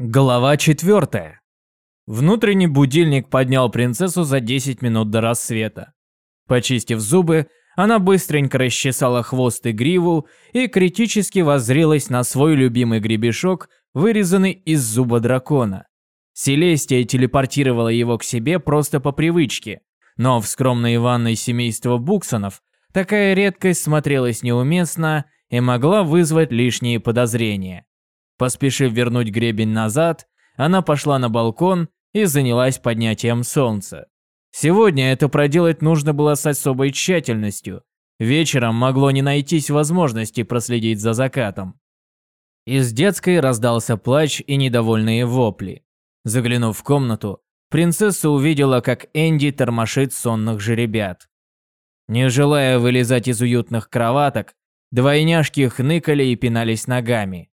Глава 4. Внутренний будильник поднял принцессу за 10 минут до рассвета. Почистив зубы, она быстренько расчесала хвост и гриву и критически воззрелась на свой любимый гребешок, вырезанный из зуба дракона. Селестия телепортировала его к себе просто по привычке, но в скромной ванной семейства Буксонов такая редкость смотрелась неуместно и могла вызвать лишние подозрения. Поспешив вернуть гребень назад, она пошла на балкон и занялась поднятием солнца. Сегодня это проделать нужно было с особой тщательностью. Вечером могло не найтись возможности проследить за закатом. Из детской раздался плач и недовольные вопли. Заглянув в комнату, принцесса увидела, как Энди тормошит сонных жеребят. Не желая вылезать из уютных кроваток, двойняшки хныкали и пинались ногами.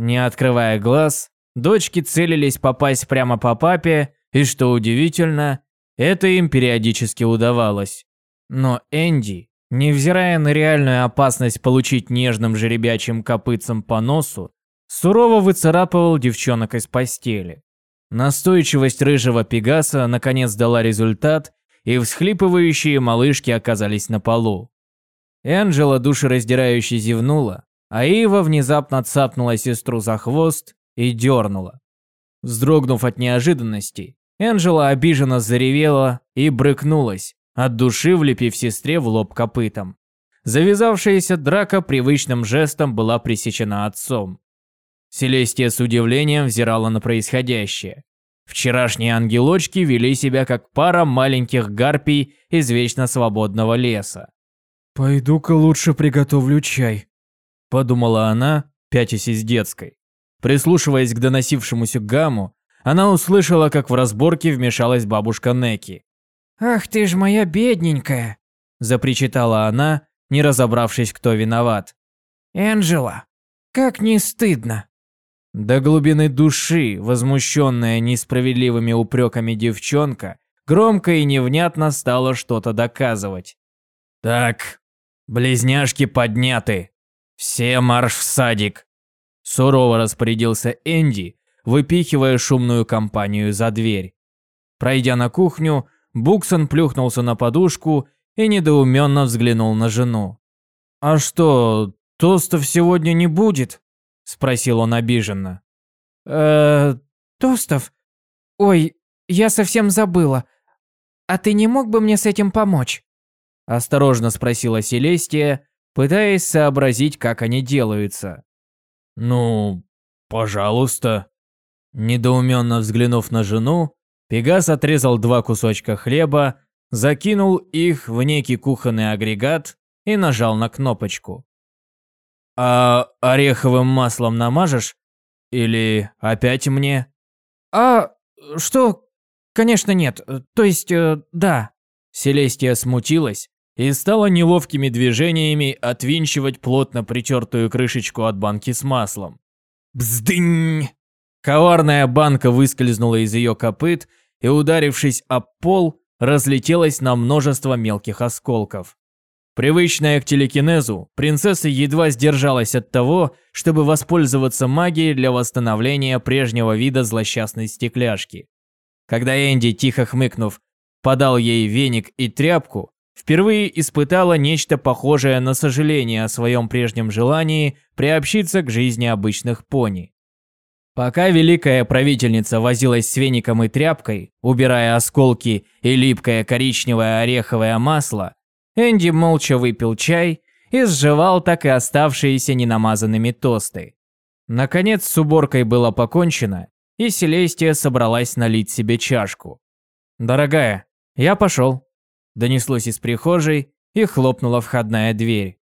Не открывая глаз, дочки целились попасть прямо по папе, и что удивительно, это им периодически удавалось. Но Энди, невзирая на реальную опасность получить нежным жеребячим копытцем по носу, сурово выцарапывал девчонок из постели. Настойчивость рыжего Пегаса наконец дала результат, и всхлипывающие малышки оказались на полу. Энджела душераздирающе зевнула, а Ива внезапно цапнула сестру за хвост и дернула. Вздрогнув от неожиданности, Энджела обиженно заревела и брыкнулась, от души влепив сестре в лоб копытом. Завязавшаяся драка привычным жестом была пресечена отцом. Селестия с удивлением взирала на происходящее. Вчерашние ангелочки вели себя как пара маленьких гарпий из вечно свободного леса. «Пойду-ка лучше приготовлю чай», подумала она, пятясь из детской. Прислушиваясь к доносившемуся гамму, она услышала, как в разборке вмешалась бабушка Неки. «Ах ты ж моя бедненькая!» – запричитала она, не разобравшись, кто виноват. «Энджела, как не стыдно!» До глубины души, возмущенная несправедливыми упреками девчонка, громко и невнятно стала что-то доказывать. «Так, близняшки подняты!» «Все марш в садик!» Сурово распорядился Энди, выпихивая шумную компанию за дверь. Пройдя на кухню, Буксон плюхнулся на подушку и недоуменно взглянул на жену. «А что, тостов сегодня не будет?» – спросил он обиженно. э тостов? Ой, я совсем забыла. А ты не мог бы мне с этим помочь?» Осторожно спросила Селестия, пытаясь сообразить, как они делаются. «Ну, пожалуйста». Недоуменно взглянув на жену, Пегас отрезал два кусочка хлеба, закинул их в некий кухонный агрегат и нажал на кнопочку. «А ореховым маслом намажешь? Или опять мне?» «А, что? Конечно нет. То есть, э, да». Селестия смутилась и стала неловкими движениями отвинчивать плотно притертую крышечку от банки с маслом. Бздынь! Коварная банка выскользнула из ее копыт и, ударившись об пол, разлетелась на множество мелких осколков. Привычная к телекинезу, принцесса едва сдержалась от того, чтобы воспользоваться магией для восстановления прежнего вида злосчастной стекляшки. Когда Энди, тихо хмыкнув, подал ей веник и тряпку, впервые испытала нечто похожее на сожаление о своем прежнем желании приобщиться к жизни обычных пони. Пока великая правительница возилась с веником и тряпкой, убирая осколки и липкое коричневое ореховое масло, Энди молча выпил чай и сживал так и оставшиеся ненамазанными тосты. Наконец с уборкой было покончено, и Селестия собралась налить себе чашку. «Дорогая, я пошел», донеслось из прихожей и хлопнула входная дверь.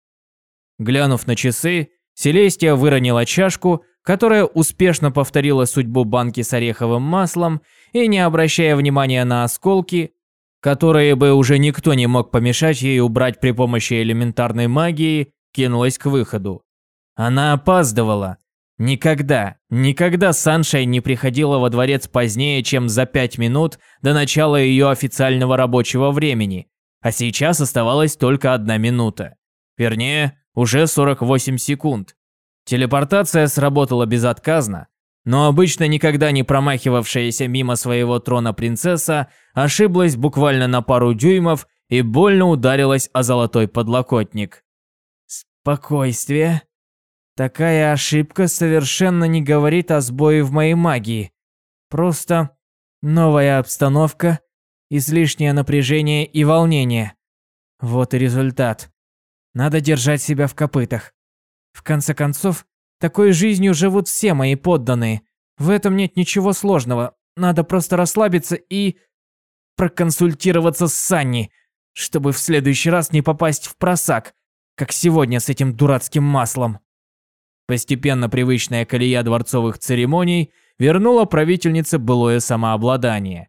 Глянув на часы, Селестия выронила чашку, которая успешно повторила судьбу банки с ореховым маслом и, не обращая внимания на осколки, которые бы уже никто не мог помешать ей убрать при помощи элементарной магии, кинулась к выходу. Она опаздывала. Никогда, никогда Саншай не приходила во дворец позднее, чем за пять минут до начала ее официального рабочего времени, а сейчас оставалась только одна минута. Вернее, уже 48 секунд. Телепортация сработала безотказно, но обычно никогда не промахивавшаяся мимо своего трона принцесса ошиблась буквально на пару дюймов и больно ударилась о золотой подлокотник. Спокойствие. Такая ошибка совершенно не говорит о сбое в моей магии. Просто новая обстановка, излишнее напряжение и волнение. Вот и результат. Надо держать себя в копытах. В конце концов, такой жизнью живут все мои подданные. В этом нет ничего сложного. Надо просто расслабиться и проконсультироваться с Санни, чтобы в следующий раз не попасть в просак, как сегодня с этим дурацким маслом. Постепенно привычная колея дворцовых церемоний вернула правительнице былое самообладание.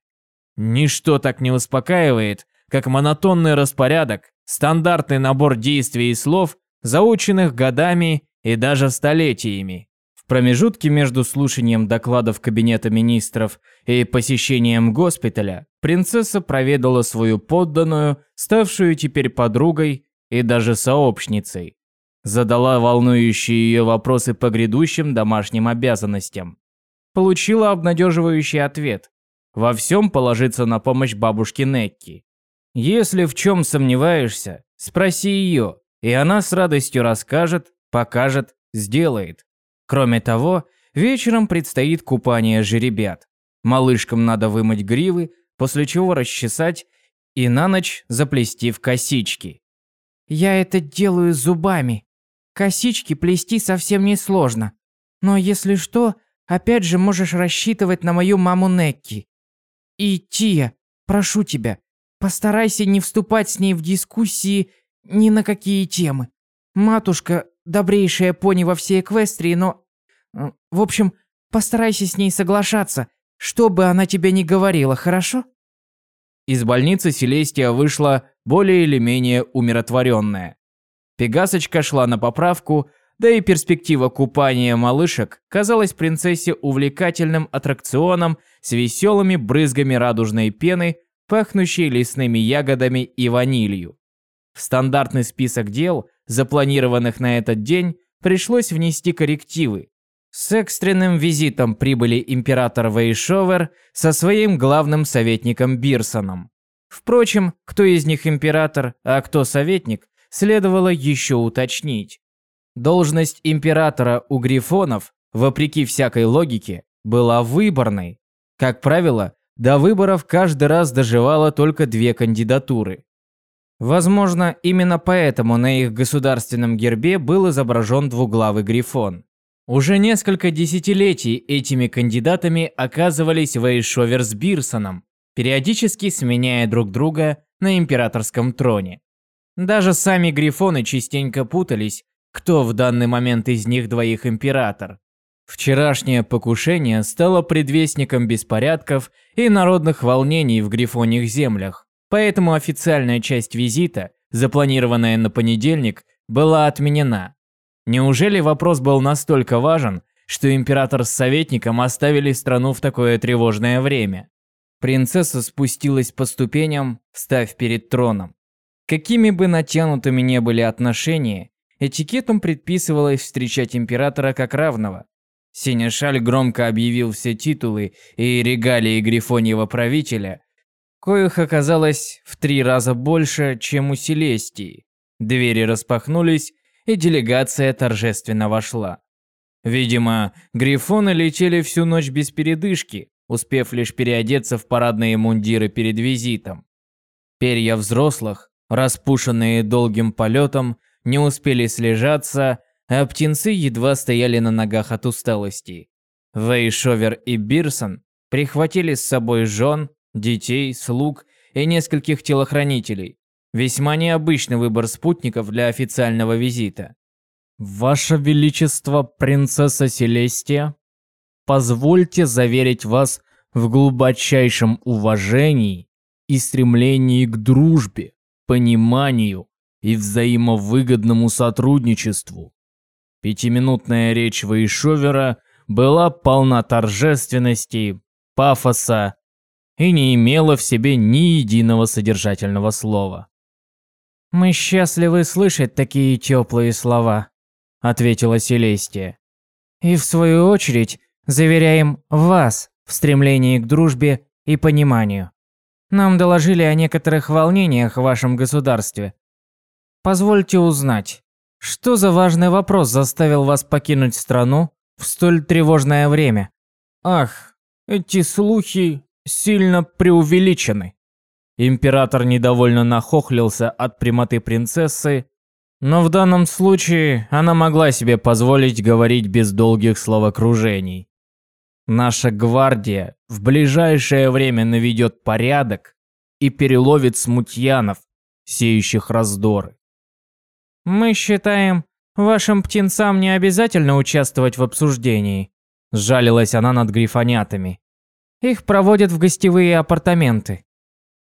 Ничто так не успокаивает, как монотонный распорядок, стандартный набор действий и слов, заученных годами и даже столетиями. В промежутке между слушанием докладов Кабинета министров и посещением госпиталя принцесса проведала свою подданную, ставшую теперь подругой и даже сообщницей. Задала волнующие ее вопросы по грядущим домашним обязанностям. Получила обнадеживающий ответ. Во всем положиться на помощь бабушке Некки. Если в чем сомневаешься, спроси ее, и она с радостью расскажет, покажет, сделает. Кроме того, вечером предстоит купание жеребят. Малышкам надо вымыть гривы, после чего расчесать и на ночь заплести в косички. Я это делаю зубами. Косички плести совсем не сложно. Но если что, опять же можешь рассчитывать на мою маму Некки. И, Тия, прошу тебя, постарайся не вступать с ней в дискуссии ни на какие темы. Матушка добрейшая пони во всей Эквестрии, но... Э, в общем, постарайся с ней соглашаться, что бы она тебе ни говорила, хорошо? Из больницы Селестия вышла более или менее умиротворенная. Пегасочка шла на поправку, да и перспектива купания малышек казалась принцессе увлекательным аттракционом с веселыми брызгами радужной пены, пахнущей лесными ягодами и ванилью. В стандартный список дел запланированных на этот день, пришлось внести коррективы. С экстренным визитом прибыли император Вейшовер со своим главным советником Бирсоном. Впрочем, кто из них император, а кто советник, следовало еще уточнить. Должность императора у грифонов, вопреки всякой логике, была выборной. Как правило, до выборов каждый раз доживало только две кандидатуры. Возможно, именно поэтому на их государственном гербе был изображен двуглавый грифон. Уже несколько десятилетий этими кандидатами оказывались Вейшовер с Бирсоном, периодически сменяя друг друга на императорском троне. Даже сами грифоны частенько путались, кто в данный момент из них двоих император. Вчерашнее покушение стало предвестником беспорядков и народных волнений в грифоньих землях. Поэтому официальная часть визита, запланированная на понедельник, была отменена. Неужели вопрос был настолько важен, что император с советником оставили страну в такое тревожное время? Принцесса спустилась по ступеням, встав перед троном. Какими бы натянутыми ни были отношения, этикетом предписывалось встречать императора как равного. Синешаль громко объявил все титулы и регалии грифоньего правителя, коих оказалось в три раза больше, чем у Селестии. Двери распахнулись, и делегация торжественно вошла. Видимо, грифоны летели всю ночь без передышки, успев лишь переодеться в парадные мундиры перед визитом. Перья взрослых, распушенные долгим полетом, не успели слежаться, а птенцы едва стояли на ногах от усталости. Вейшовер и Бирсон прихватили с собой жен, детей, слуг и нескольких телохранителей. Весьма необычный выбор спутников для официального визита. Ваше Величество, принцесса Селестия, позвольте заверить вас в глубочайшем уважении и стремлении к дружбе, пониманию и взаимовыгодному сотрудничеству. Пятиминутная речь Вейшовера была полна торжественности, пафоса и не имела в себе ни единого содержательного слова. «Мы счастливы слышать такие теплые слова», — ответила Селестия. «И в свою очередь, Заверяем вас в стремлении к дружбе и пониманию. Нам доложили о некоторых волнениях в вашем государстве. Позвольте узнать, что за важный вопрос заставил вас покинуть страну в столь тревожное время? Ах, эти слухи сильно преувеличены. Император недовольно нахохлился от прямоты принцессы, но в данном случае она могла себе позволить говорить без долгих словокружений. Наша гвардия в ближайшее время наведет порядок и переловит смутьянов, сеющих раздоры. Мы считаем, вашим птенцам не обязательно участвовать в обсуждении. Сжалилась она над грифонятами. Их проводят в гостевые апартаменты.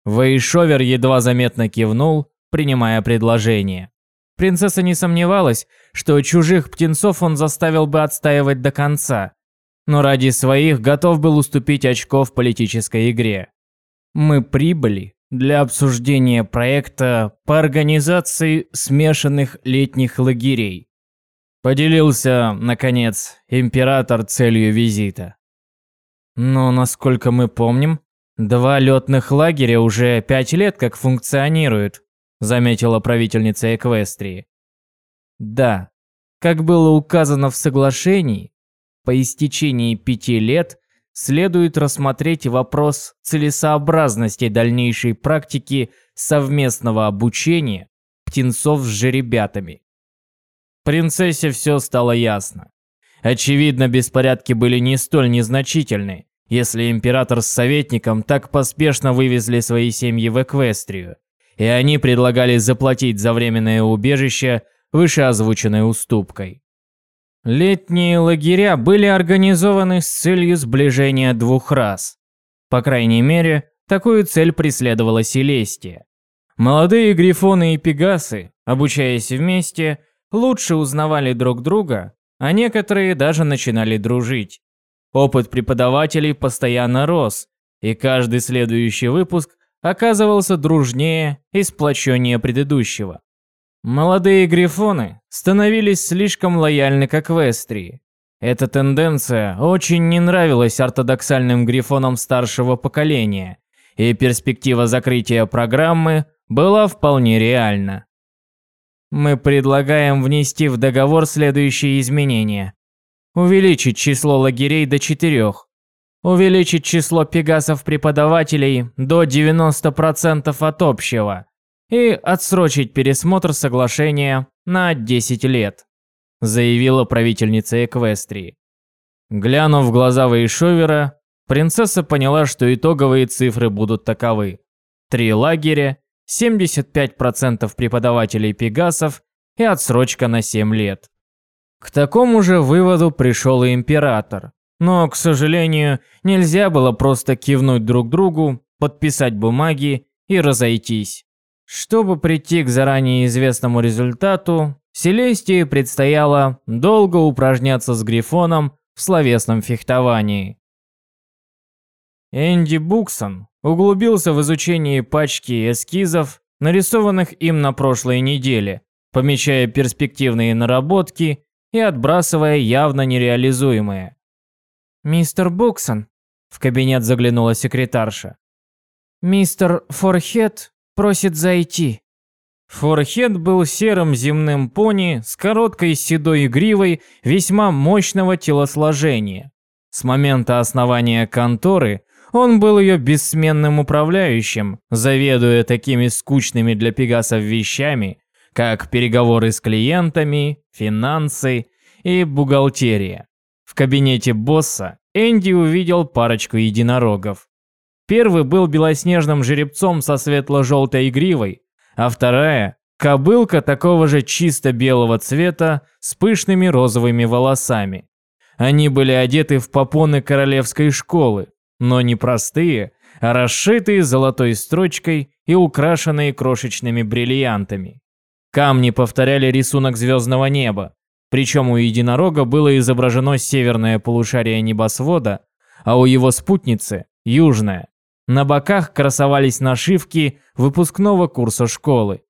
Вейшовер едва заметно кивнул, принимая предложение. Принцесса не сомневалась, что чужих птенцов он заставил бы отстаивать до конца, но ради своих готов был уступить очко в политической игре. Мы прибыли для обсуждения проекта по организации смешанных летних лагерей. Поделился, наконец, император целью визита. Но, насколько мы помним, два летных лагеря уже пять лет как функционируют, заметила правительница Эквестрии. Да, как было указано в соглашении, по истечении пяти лет следует рассмотреть вопрос целесообразности дальнейшей практики совместного обучения птенцов с жеребятами. Принцессе все стало ясно. Очевидно, беспорядки были не столь незначительны, если император с советником так поспешно вывезли свои семьи в Эквестрию, и они предлагали заплатить за временное убежище вышеозвученной уступкой. Летние лагеря были организованы с целью сближения двух рас. По крайней мере, такую цель преследовала Селестия. Молодые грифоны и пегасы, обучаясь вместе, лучше узнавали друг друга, а некоторые даже начинали дружить. Опыт преподавателей постоянно рос, и каждый следующий выпуск оказывался дружнее и сплоченнее предыдущего. Молодые грифоны становились слишком лояльны к Эквестрии. Эта тенденция очень не нравилась ортодоксальным грифонам старшего поколения, и перспектива закрытия программы была вполне реальна. Мы предлагаем внести в договор следующие изменения. Увеличить число лагерей до четырех. Увеличить число пегасов-преподавателей до 90% от общего. И отсрочить пересмотр соглашения на 10 лет, заявила правительница Эквестрии. Глянув в глаза Вейшовера, принцесса поняла, что итоговые цифры будут таковы. Три лагеря 75% преподавателей Пегасов и отсрочка на 7 лет. К такому же выводу пришел и император. Но, к сожалению, нельзя было просто кивнуть друг другу, подписать бумаги и разойтись. Чтобы прийти к заранее известному результату, Селестии предстояло долго упражняться с Грифоном в словесном фехтовании. Энди Буксон углубился в изучение пачки эскизов, нарисованных им на прошлой неделе, помечая перспективные наработки и отбрасывая явно нереализуемые. «Мистер Буксон», – в кабинет заглянула секретарша. «Мистер Форхед просит зайти». Форхед был серым земным пони с короткой седой гривой весьма мощного телосложения. С момента основания конторы он был ее бессменным управляющим, заведуя такими скучными для пегасов вещами, как переговоры с клиентами, финансы и бухгалтерия. В кабинете босса Энди увидел парочку единорогов. Первый был белоснежным жеребцом со светло-желтой гривой, а вторая – кобылка такого же чисто белого цвета с пышными розовыми волосами. Они были одеты в попоны королевской школы, но не простые, а расшитые золотой строчкой и украшенные крошечными бриллиантами. Камни повторяли рисунок звездного неба, причем у единорога было изображено северное полушарие небосвода, а у его спутницы – южное. На боках красовались нашивки выпускного курса школы.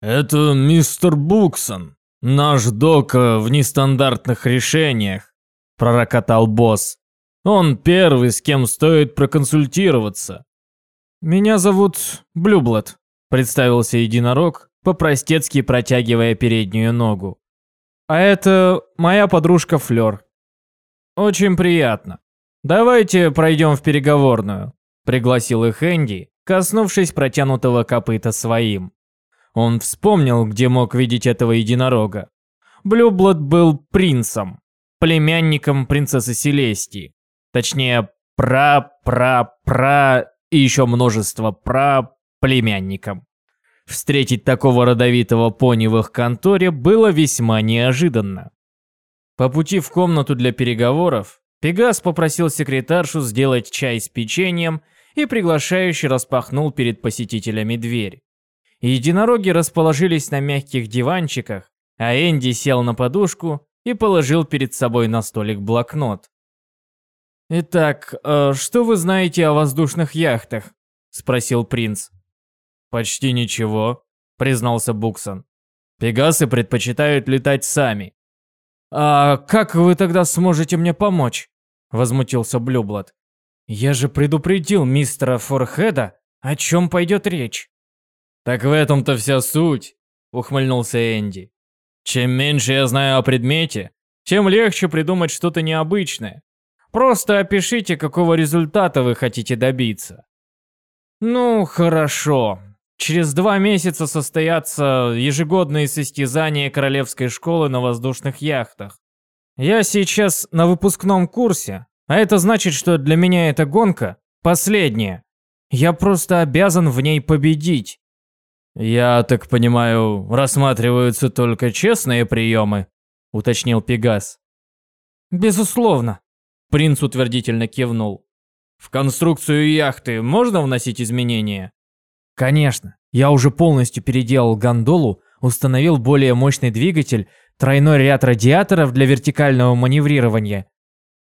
«Это мистер Буксон, наш док в нестандартных решениях», – пророкотал босс. Он первый, с кем стоит проконсультироваться. Меня зовут Блюблад, представился единорог, по-простецки протягивая переднюю ногу. А это моя подружка Флёр. Очень приятно. Давайте пройдем в переговорную, пригласил их Энди, коснувшись протянутого копыта своим. Он вспомнил, где мог видеть этого единорога. Блюблад был принцем, племянником принцессы Селестии. Точнее, пра-пра-пра и еще множество пра-племянником. Встретить такого родовитого пони в их конторе было весьма неожиданно. По пути в комнату для переговоров, Пегас попросил секретаршу сделать чай с печеньем и приглашающе распахнул перед посетителями дверь. Единороги расположились на мягких диванчиках, а Энди сел на подушку и положил перед собой на столик блокнот. «Итак, э, что вы знаете о воздушных яхтах?» – спросил принц. «Почти ничего», – признался Буксон. «Пегасы предпочитают летать сами». «А как вы тогда сможете мне помочь?» – возмутился Блюблад. «Я же предупредил мистера Форхеда, о чем пойдет речь». «Так в этом-то вся суть», – ухмыльнулся Энди. «Чем меньше я знаю о предмете, тем легче придумать что-то необычное. Просто опишите, какого результата вы хотите добиться. Ну, хорошо. Через два месяца состоятся ежегодные состязания Королевской школы на воздушных яхтах. Я сейчас на выпускном курсе, а это значит, что для меня эта гонка последняя. Я просто обязан в ней победить. Я так понимаю, рассматриваются только честные приемы, уточнил Пегас. Безусловно. Принц утвердительно кивнул. В конструкцию яхты можно вносить изменения? Конечно. Я уже полностью переделал гондолу, установил более мощный двигатель, тройной ряд радиаторов для вертикального маневрирования.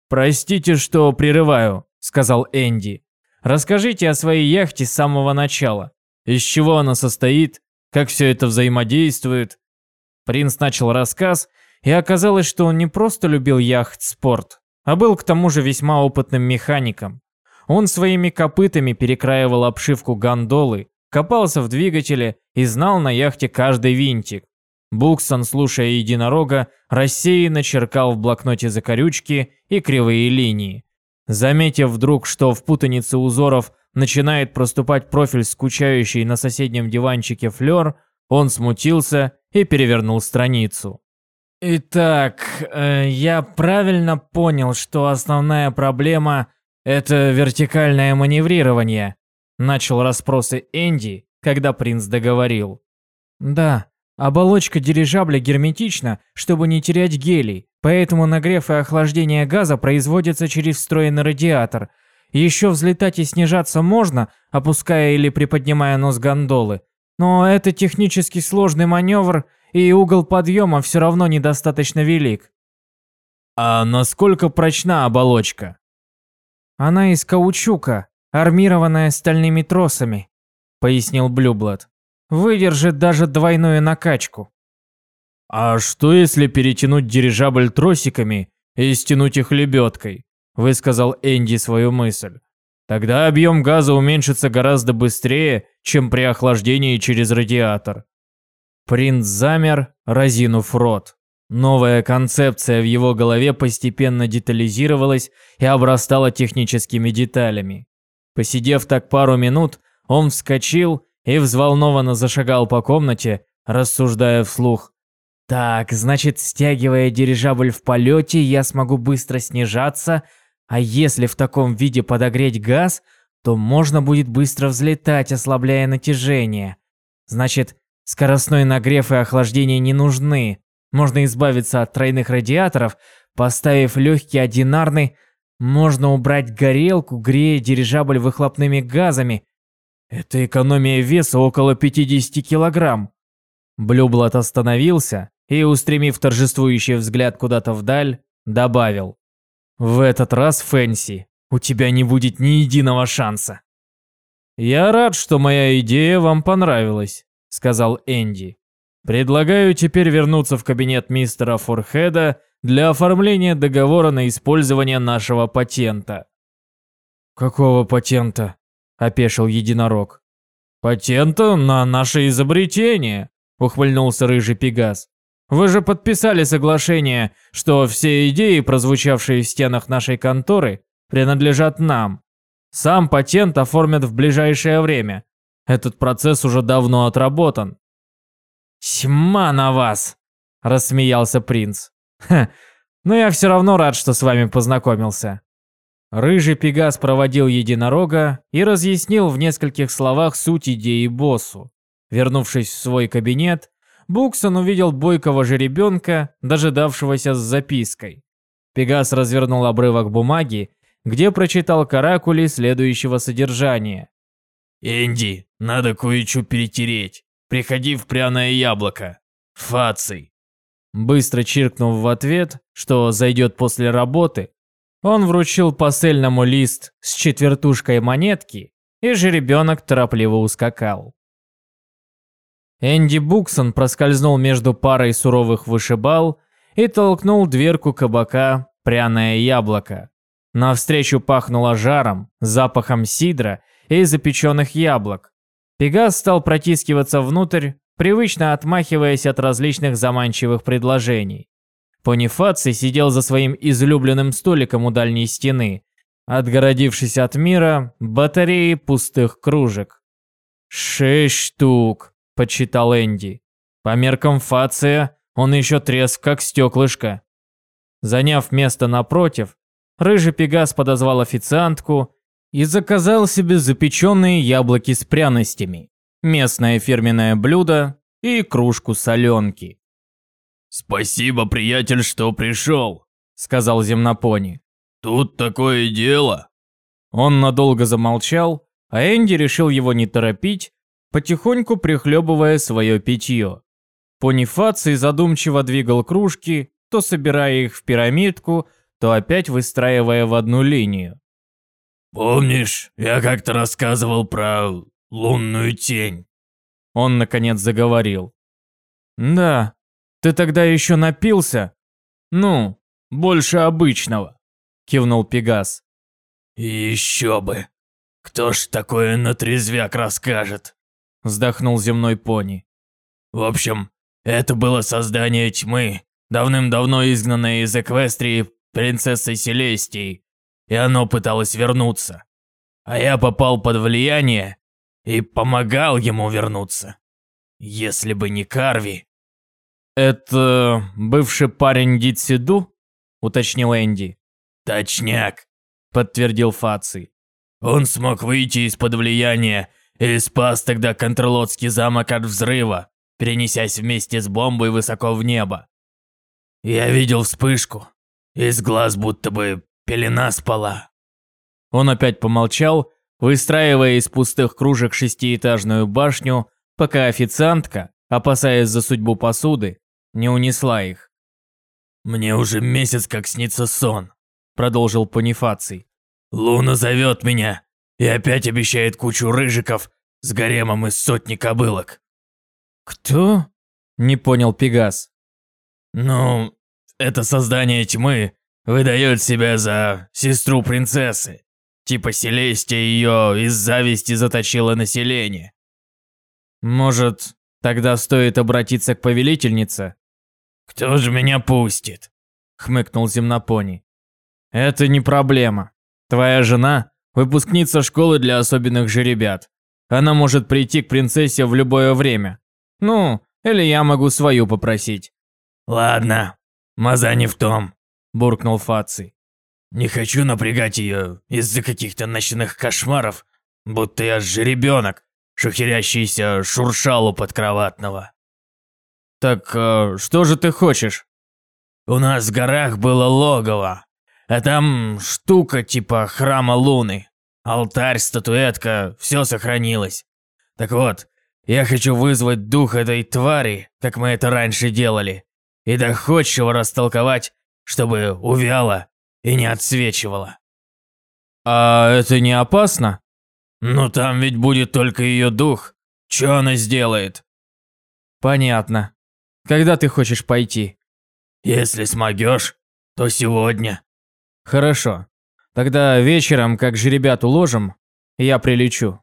«Простите, что прерываю», — сказал Энди. «Расскажите о своей яхте с самого начала. Из чего она состоит, как все это взаимодействует?» Принц начал рассказ, и оказалось, что он не просто любил яхт-спорт, а был к тому же весьма опытным механиком. Он своими копытами перекраивал обшивку гондолы, копался в двигателе и знал на яхте каждый винтик. Буксон, слушая единорога, рассеянно черкал в блокноте закорючки и кривые линии. Заметив вдруг, что в путанице узоров начинает проступать профиль скучающий на соседнем диванчике Флёр, он смутился и перевернул страницу. Итак, э, я правильно понял, что основная проблема – это вертикальное маневрирование. Начал расспросы Энди, когда принц договорил. Да, оболочка дирижабля герметична, чтобы не терять гелий, поэтому нагрев и охлаждение газа производятся через встроенный радиатор. Еще взлетать и снижаться можно, опуская или приподнимая нос гондолы. Но это технически сложный маневр, и угол подъема все равно недостаточно велик. А насколько прочна оболочка? Она из каучука, армированная стальными тросами, пояснил Блюблад. Выдержит даже двойную накачку. А что если перетянуть дирижабль тросиками и стянуть их лебедкой? Высказал Энди свою мысль. Тогда объем газа уменьшится гораздо быстрее, чем при охлаждении через радиатор. Принц замер, разинув рот. Новая концепция в его голове постепенно детализировалась и обрастала техническими деталями. Посидев так пару минут, он вскочил и взволнованно зашагал по комнате, рассуждая вслух. «Так, значит, стягивая дирижабль в полете, я смогу быстро снижаться, а если в таком виде подогреть газ, то можно будет быстро взлетать, ослабляя натяжение. Значит, Скоростной нагрев и охлаждение не нужны. Можно избавиться от тройных радиаторов, поставив легкий одинарный. Можно убрать горелку, грея дирижабль выхлопными газами. Это экономия веса около 50 килограмм. Блюблат остановился и, устремив торжествующий взгляд куда-то вдаль, добавил. «В этот раз, Фэнси, у тебя не будет ни единого шанса». «Я рад, что моя идея вам понравилась», сказал Энди. Предлагаю теперь вернуться в кабинет мистера Форхеда для оформления договора на использование нашего патента. Какого патента? Опешил единорог. Патента на наше изобретение, ухмыльнулся рыжий Пегас. Вы же подписали соглашение, что все идеи, прозвучавшие в стенах нашей конторы, принадлежат нам. Сам патент оформят в ближайшее время. Этот процесс уже давно отработан. «Тьма на вас!» – рассмеялся принц. «Ха, но я все равно рад, что с вами познакомился». Рыжий Пегас проводил единорога и разъяснил в нескольких словах суть идеи боссу. Вернувшись в свой кабинет, Буксон увидел бойкого жеребенка, дожидавшегося с запиской. Пегас развернул обрывок бумаги, где прочитал каракули следующего содержания. «Энди, надо кое-что перетереть. Приходи в пряное яблоко. Фаций». Быстро чиркнув в ответ, что зайдет после работы, он вручил посыльному лист с четвертушкой монетки, и жеребенок торопливо ускакал. Энди Буксон проскользнул между парой суровых вышибал и толкнул дверку кабака «Пряное яблоко». Навстречу пахнуло жаром, запахом сидра и запеченных яблок. Пегас стал протискиваться внутрь, привычно отмахиваясь от различных заманчивых предложений. Понифаций сидел за своим излюбленным столиком у дальней стены, отгородившись от мира батареей пустых кружек. «Шесть штук», – подсчитал Энди. По меркам Фация он еще треск, как стеклышко. Заняв место напротив, рыжий пегас подозвал официантку и заказал себе запеченные яблоки с пряностями, местное фирменное блюдо и кружку соленки. «Спасибо, приятель, что пришел», — сказал земнопони. «Тут такое дело». Он надолго замолчал, а Энди решил его не торопить, потихоньку прихлебывая свое питье. Понифаций задумчиво двигал кружки, то собирая их в пирамидку, то опять выстраивая в одну линию. «Помнишь, я как-то рассказывал про лунную тень?» Он, наконец, заговорил. «Да, ты тогда еще напился? Ну, больше обычного», — кивнул Пегас. «Еще бы! Кто ж такое на трезвяк расскажет?» — вздохнул земной пони. «В общем, это было создание тьмы, давным-давно изгнанное из Эквестрии принцессой Селестией и оно пыталось вернуться. А я попал под влияние и помогал ему вернуться. Если бы не Карви. «Это бывший парень Дитсиду?» – уточнил Энди. «Точняк», – подтвердил Фаци. «Он смог выйти из-под влияния и спас тогда контролотский замок от взрыва, перенесясь вместе с бомбой высоко в небо. Я видел вспышку. Из глаз будто бы Пелена спала. Он опять помолчал, выстраивая из пустых кружек шестиэтажную башню, пока официантка, опасаясь за судьбу посуды, не унесла их. «Мне уже месяц как снится сон», – продолжил Понифаций. «Луна зовет меня и опять обещает кучу рыжиков с гаремом из сотни кобылок». «Кто?» – не понял Пегас. «Ну, это создание тьмы, Выдает себя за сестру принцессы. Типа Селестия ее из зависти заточила население. Может, тогда стоит обратиться к повелительнице? Кто же меня пустит? Хмыкнул земнопони. Это не проблема. Твоя жена – выпускница школы для особенных жеребят. Она может прийти к принцессе в любое время. Ну, или я могу свою попросить. Ладно, маза не в том буркнул Фаци. «Не хочу напрягать ее из-за каких-то ночных кошмаров, будто я жеребенок, шухерящийся шуршалу подкроватного». «Так э, что же ты хочешь?» «У нас в горах было логово, а там штука типа храма Луны. Алтарь, статуэтка, все сохранилось. Так вот, я хочу вызвать дух этой твари, как мы это раньше делали, и доходчиво растолковать, чтобы увяло и не отсвечивало. А это не опасно? Ну там ведь будет только ее дух. Что она сделает? Понятно. Когда ты хочешь пойти? Если смогешь, то сегодня. Хорошо. Тогда вечером, как же ребят уложим, я прилечу.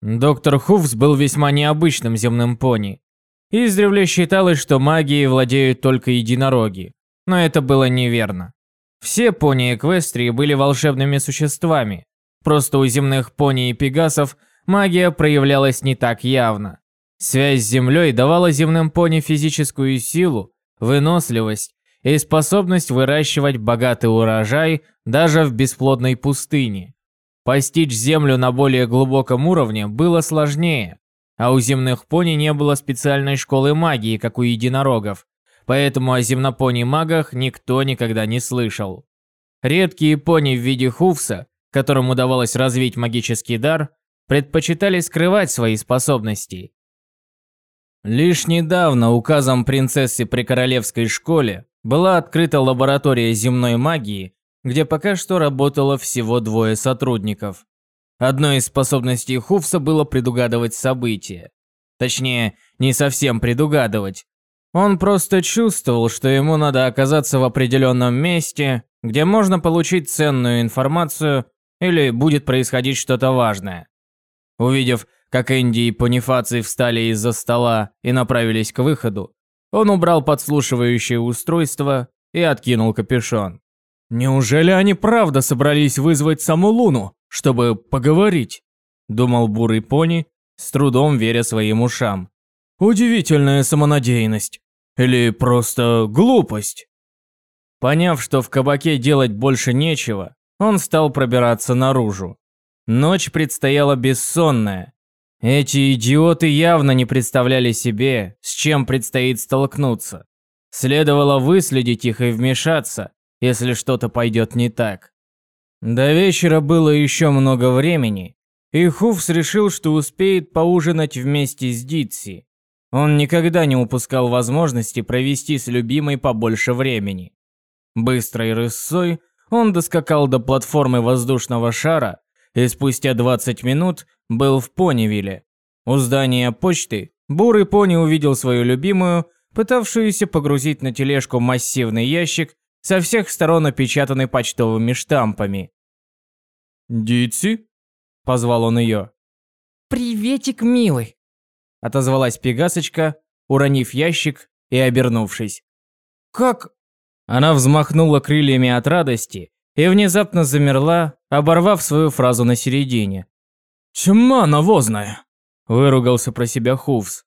Доктор Хуфс был весьма необычным земным пони. Издревле считалось, что магией владеют только единороги. Но это было неверно. Все пони Эквестрии были волшебными существами. Просто у земных пони и пегасов магия проявлялась не так явно. Связь с землей давала земным пони физическую силу, выносливость и способность выращивать богатый урожай даже в бесплодной пустыне. Постичь землю на более глубоком уровне было сложнее, а у земных пони не было специальной школы магии, как у единорогов, поэтому о земнопони-магах никто никогда не слышал. Редкие пони в виде Хуфса, которым удавалось развить магический дар, предпочитали скрывать свои способности. Лишь недавно указом принцессы при королевской школе была открыта лаборатория земной магии, где пока что работало всего двое сотрудников. Одной из способностей Хуфса было предугадывать события. Точнее, не совсем предугадывать. Он просто чувствовал, что ему надо оказаться в определенном месте, где можно получить ценную информацию или будет происходить что-то важное. Увидев, как Энди и Понифаций встали из-за стола и направились к выходу, он убрал подслушивающее устройство и откинул капюшон. «Неужели они правда собрались вызвать саму Луну, чтобы поговорить?» Думал бурый пони, с трудом веря своим ушам. «Удивительная самонадеянность. Или просто глупость?» Поняв, что в кабаке делать больше нечего, он стал пробираться наружу. Ночь предстояла бессонная, эти идиоты явно не представляли себе, с чем предстоит столкнуться. Следовало выследить их и вмешаться, если что-то пойдет не так. До вечера было еще много времени, и Хуфс решил, что успеет поужинать вместе с Дитси. Он никогда не упускал возможности провести с любимой побольше времени. Быстрой рысой он доскакал до платформы воздушного шара и спустя 20 минут был в Понивиле. У здания почты бурый пони увидел свою любимую, пытавшуюся погрузить на тележку массивный ящик, со всех сторон опечатанный почтовыми штампами. «Дитси?» – позвал он ее. «Приветик, милый!» – отозвалась Пегасочка, уронив ящик и обернувшись. «Как?» Она взмахнула крыльями от радости и внезапно замерла, оборвав свою фразу на середине. «Тьма навозная!» – выругался про себя Хувс.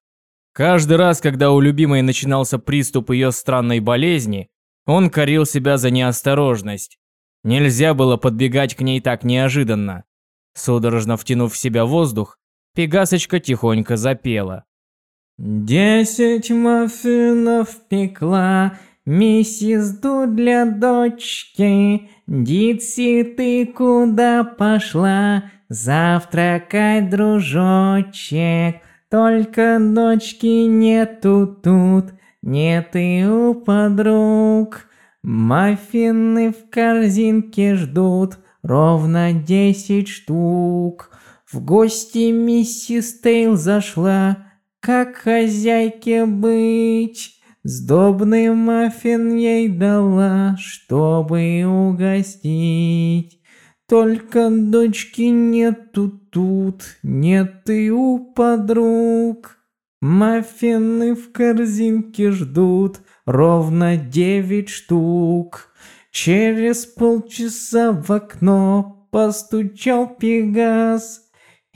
Каждый раз, когда у любимой начинался приступ ее странной болезни, он корил себя за неосторожность. Нельзя было подбегать к ней так неожиданно. Судорожно втянув в себя воздух, Пегасочка тихонько запела. «Десять маффинов пекла миссис Ду для дочки, Дитси, ты куда пошла? Завтракать, дружочек, Только дочки нету тут, Нет и у подруг. Маффины в корзинке ждут Ровно десять штук. В гости миссис Тейл зашла, Как хозяйке быть? Сдобный маффин ей дала, чтобы угостить. Только дочки нету тут, нет и у подруг. Маффины в корзинке ждут ровно девять штук. Через полчаса в окно постучал Пегас.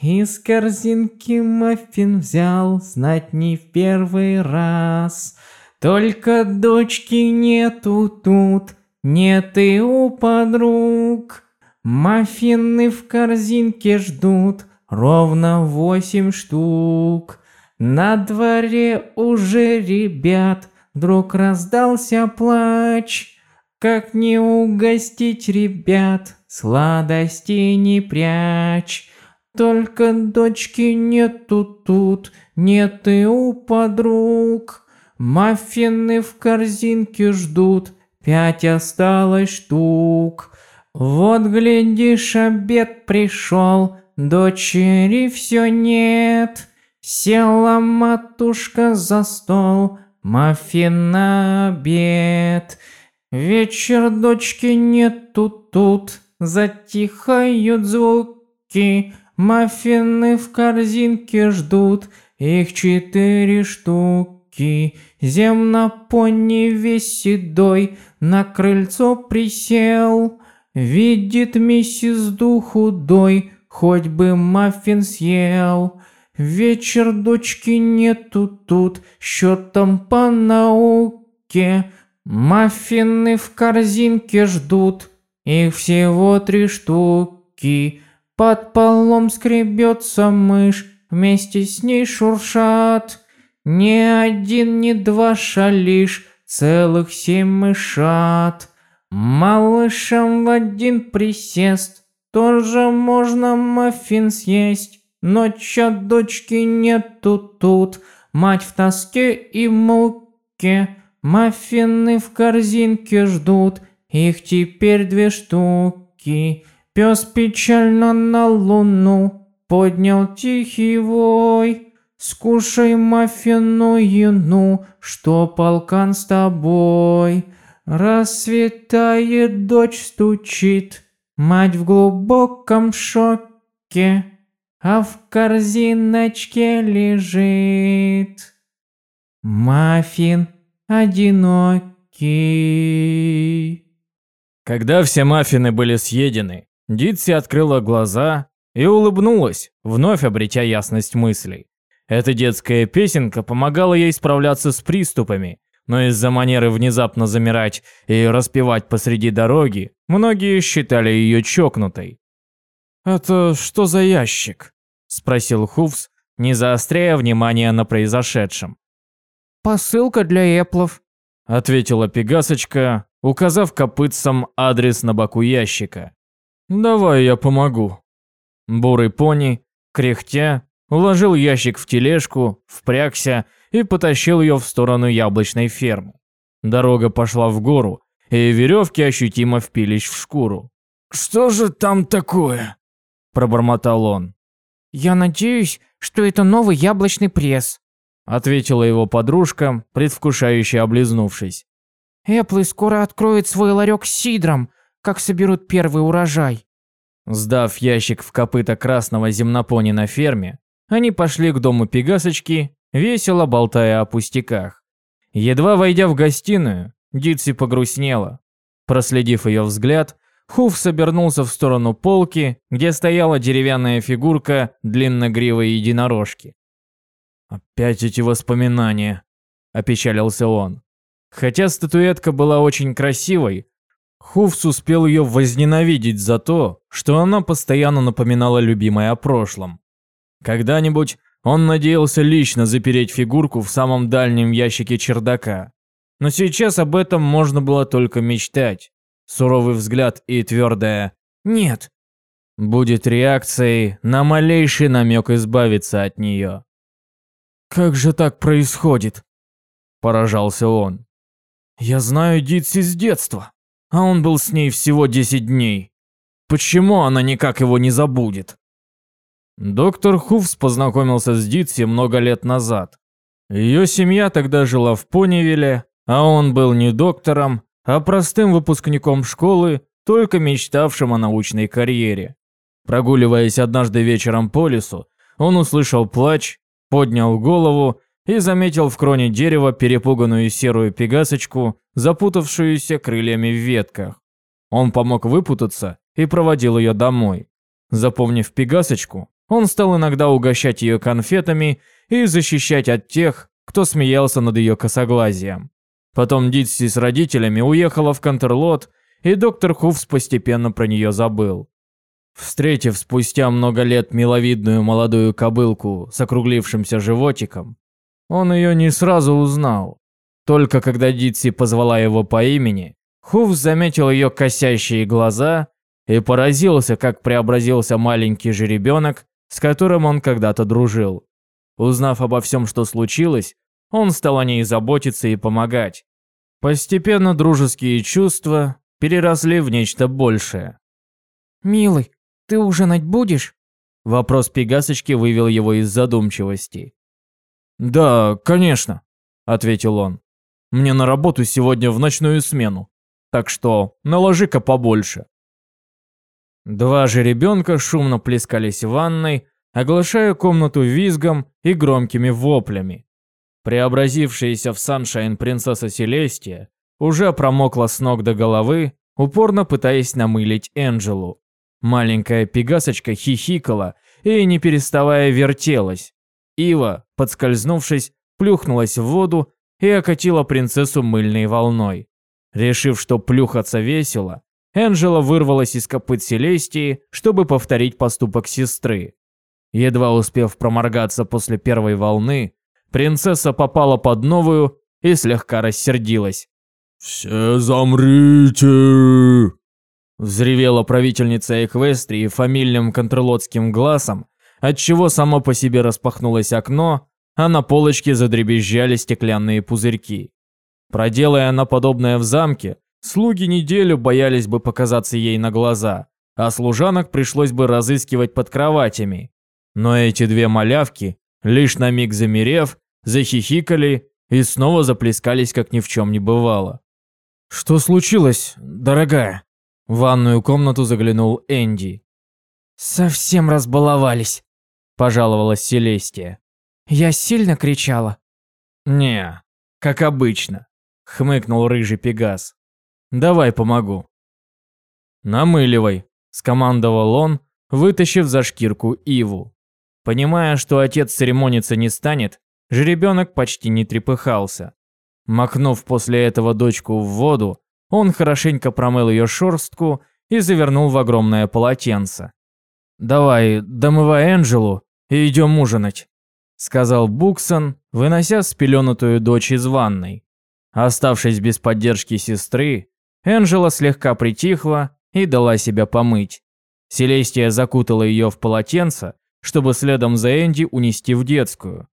Из корзинки маффин взял, знать не в первый раз. Только дочки нету тут, нет и у подруг. Маффины в корзинке ждут ровно восемь штук. На дворе уже ребят вдруг раздался плач. Как не угостить ребят, сладости не прячь. Только дочки нету тут, нет и у подруг. Маффины в корзинке ждут, пять осталось штук. Вот, глядишь, обед пришел, дочери все нет. Села матушка за стол, маффин на обед. Вечер дочки нету тут, затихают звуки. Маффины в корзинке ждут, их четыре штуки. Зем на пони весь седой, на крыльцо присел. Видит миссис Ду худой, хоть бы маффин съел. Вечер дочки нету тут, счетом по науке. Маффины в корзинке ждут, их всего три штуки. Под полом скребется мышь, вместе с ней шуршат. Ни один, ни два шалиш, целых семь мышат. Малышам в один присест тоже можно маффин съесть. Но чат дочки нету тут, мать в тоске и муке. Маффины в корзинке ждут, их теперь две штуки. Пес печально на луну поднял тихий вой. Скушай маффиную ну, что полкан с тобой. Рассветает, дочь стучит, мать в глубоком шоке, а в корзиночке лежит маффин одинокий. Когда все маффины были съедены, Дитси открыла глаза и улыбнулась, вновь обретя ясность мыслей. Эта детская песенка помогала ей справляться с приступами, но из-за манеры внезапно замирать и распевать посреди дороги, многие считали ее чокнутой. «Это что за ящик?» – спросил Хувс, не заостряя внимания на произошедшем. «Посылка для эплов», – ответила Пегасочка, указав копытцам адрес на боку ящика. «Давай я помогу». Бурый пони, кряхтя, уложил ящик в тележку, впрягся и потащил ее в сторону яблочной фермы. Дорога пошла в гору, и веревки ощутимо впились в шкуру. «Что же там такое?» – пробормотал он. «Я надеюсь, что это новый яблочный пресс», – ответила его подружка, предвкушающе облизнувшись. «Эпплы скоро откроют свой ларек с сидром, как соберут первый урожай». Сдав ящик в копыта красного земнопони на ферме, они пошли к дому Пегасочки весело болтая о пустяках. Едва войдя в гостиную, Дитси погрустнела. Проследив ее взгляд, Хуф собернулся в сторону полки, где стояла деревянная фигурка длинногривой единорожки. «Опять эти воспоминания», – опечалился он. Хотя статуэтка была очень красивой, Хуфс успел ее возненавидеть за то, что она постоянно напоминала любимое о прошлом. Когда-нибудь он надеялся лично запереть фигурку в самом дальнем ящике чердака. Но сейчас об этом можно было только мечтать. Суровый взгляд и твердое «нет» будет реакцией на малейший намек избавиться от нее. «Как же так происходит?» – поражался он. «Я знаю Дитси с детства, а он был с ней всего 10 дней. Почему она никак его не забудет?» Доктор Хувс познакомился с Дитси много лет назад. Ее семья тогда жила в Понивиле, а он был не доктором, а простым выпускником школы, только мечтавшим о научной карьере. Прогуливаясь однажды вечером по лесу, он услышал плач, поднял голову и заметил в кроне дерева перепуганную серую пегасочку, запутавшуюся крыльями в ветках. Он помог выпутаться и проводил ее домой. Запомнив пегасочку, он стал иногда угощать ее конфетами и защищать от тех, кто смеялся над ее косоглазием. Потом Дитси с родителями уехала в Контерлот, и доктор Хувс постепенно про нее забыл. Встретив спустя много лет миловидную молодую кобылку с округлившимся животиком, он ее не сразу узнал. Только когда Дитси позвала его по имени, Хувс заметил ее косящие глаза и поразился, как преобразился маленький жеребенок с которым он когда-то дружил. Узнав обо всем, что случилось, он стал о ней заботиться и помогать. Постепенно дружеские чувства переросли в нечто большее. «Милый, ты ужинать будешь?» Вопрос Пегасочки вывел его из задумчивости. «Да, конечно». ответил он. Мне на работу сегодня в ночную смену. Так что наложи-ка побольше. Два же ребенка шумно плескались в ванной, оглашая комнату визгом и громкими воплями. Преобразившаяся в Саншайн принцесса Селестия уже промокла с ног до головы, упорно пытаясь намылить Энджелу. Маленькая пегасочка хихикала и, не переставая, вертелась. Ива, подскользнувшись, плюхнулась в воду и окатила принцессу мыльной волной. Решив, что плюхаться весело, Энджела вырвалась из копыт Селестии, чтобы повторить поступок сестры. Едва успев проморгаться после первой волны, принцесса попала под новую и слегка рассердилась. «Все замрите!» Взревела правительница Эквестрии фамильным контролотским глазом, отчего само по себе распахнулось окно, а на полочке задребезжали стеклянные пузырьки. Проделая она подобное в замке, слуги неделю боялись бы показаться ей на глаза, а служанок пришлось бы разыскивать под кроватями. Но эти две малявки, лишь на миг замерев, захихикали и снова заплескались, как ни в чем не бывало. «Что случилось, дорогая?» В ванную комнату заглянул Энди. «Совсем разбаловались», – пожаловалась Селестия. «Я сильно кричала?» «Не, как обычно», – хмыкнул рыжий пегас. «Давай помогу». «Намыливай», – скомандовал он, вытащив за шкирку Иву. Понимая, что отец церемониться не станет, жеребенок почти не трепыхался. Макнув после этого дочку в воду, он хорошенько промыл ее шерстку и завернул в огромное полотенце. «Давай, домывай Энджелу и идем ужинать», — сказал Буксон, вынося спеленутую дочь из ванной. Оставшись без поддержки сестры, Энджела слегка притихла и дала себя помыть. Селестия закутала ее в полотенце, чтобы следом за Энди унести в детскую.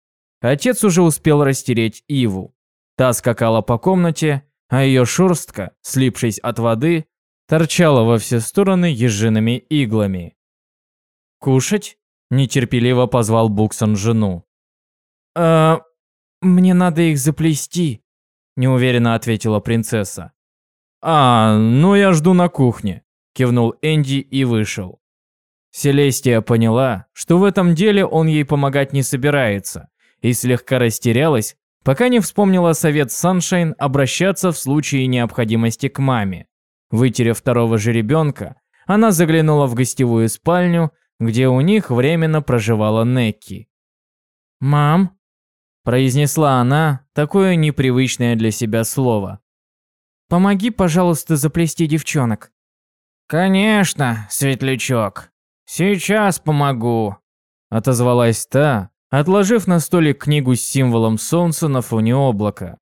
Отец уже успел растереть Иву. Та скакала по комнате, а ее шерстка, слипшись от воды, торчала во все стороны ежиными иглами. «Кушать?» – нетерпеливо позвал Буксон жену. «А, мне надо их заплести», – неуверенно ответила принцесса. «А, ну я жду на кухне», – кивнул Энди и вышел. Селестия поняла, что в этом деле он ей помогать не собирается, и слегка растерялась, пока не вспомнила совет Саншайн обращаться в случае необходимости к маме. Вытерев второго же ребенка, она заглянула в гостевую спальню, где у них временно проживала Некки. «Мам», – произнесла она такое непривычное для себя слово. «Помоги, пожалуйста, заплести девчонок». «Конечно, светлячок. Сейчас помогу», – отозвалась та, отложив на столик книгу с символом солнца на фоне облака.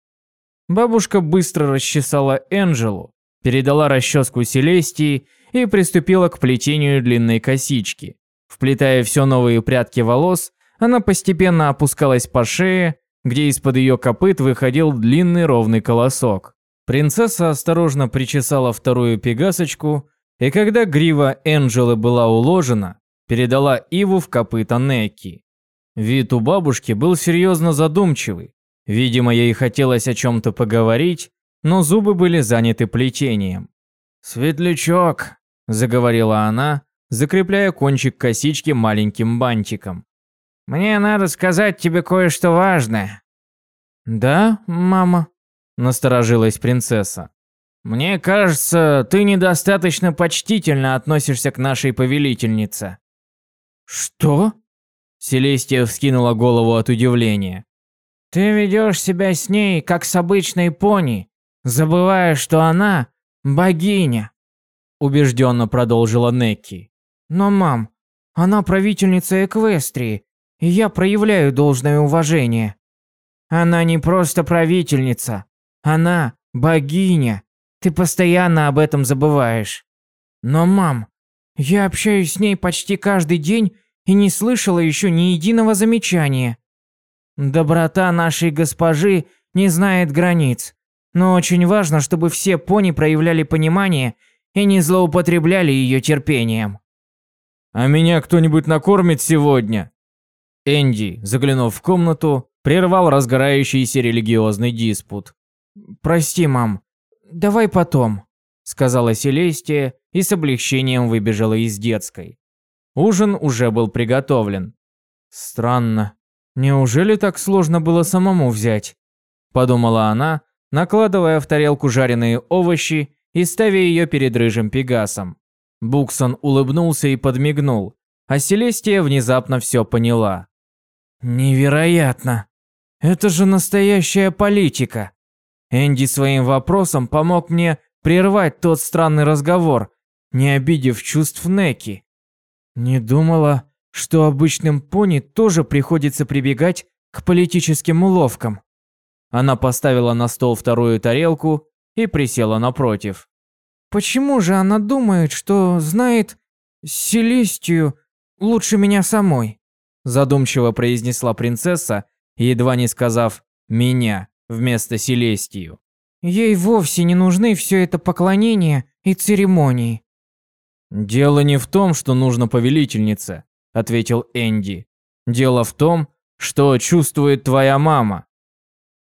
Бабушка быстро расчесала Энджелу, передала расческу Селестии и приступила к плетению длинной косички. Вплетая все новые прядки волос, она постепенно опускалась по шее, где из-под ее копыт выходил длинный ровный колосок. Принцесса осторожно причесала вторую пегасочку, и когда грива Энджелы была уложена, передала Иву в копыта Некки. Вид у бабушки был серьезно задумчивый. Видимо, ей хотелось о чем-то поговорить, но зубы были заняты плетением. «Светлячок», – заговорила она, закрепляя кончик косички маленьким бантиком. «Мне надо сказать тебе кое-что важное». «Да, мама?» – насторожилась принцесса. «Мне кажется, ты недостаточно почтительно относишься к нашей повелительнице». «Что?» Селестия вскинула голову от удивления. «Ты ведешь себя с ней, как с обычной пони, забывая, что она богиня», убежденно продолжила Некки. «Но, мам, она правительница Эквестрии, и я проявляю должное уважение». «Она не просто правительница, она богиня. Ты постоянно об этом забываешь». «Но, мам, я общаюсь с ней почти каждый день и не слышала еще ни единого замечания. Доброта нашей госпожи не знает границ, но очень важно, чтобы все пони проявляли понимание и не злоупотребляли ее терпением. «А меня кто-нибудь накормит сегодня?» Энди, заглянув в комнату, прервал разгорающийся религиозный диспут. «Прости, мам, давай потом», — сказала Селестия и с облегчением выбежала из детской. Ужин уже был приготовлен. «Странно. Неужели так сложно было самому взять?» – подумала она, накладывая в тарелку жареные овощи и ставя ее перед рыжим пегасом. Буксон улыбнулся и подмигнул, а Селестия внезапно все поняла. «Невероятно! Это же настоящая политика!» Энди своим вопросом помог мне прервать тот странный разговор, не обидев чувств Неки. Не думала, что обычным пони тоже приходится прибегать к политическим уловкам. Она поставила на стол вторую тарелку и присела напротив. Почему же она думает, что знает Селестию лучше меня самой? Задумчиво произнесла принцесса, едва не сказав «меня» вместо Селестию. Ей вовсе не нужны все это поклонение и церемонии. «Дело не в том, что нужно повелительнице», – ответил Энди. «Дело в том, что чувствует твоя мама».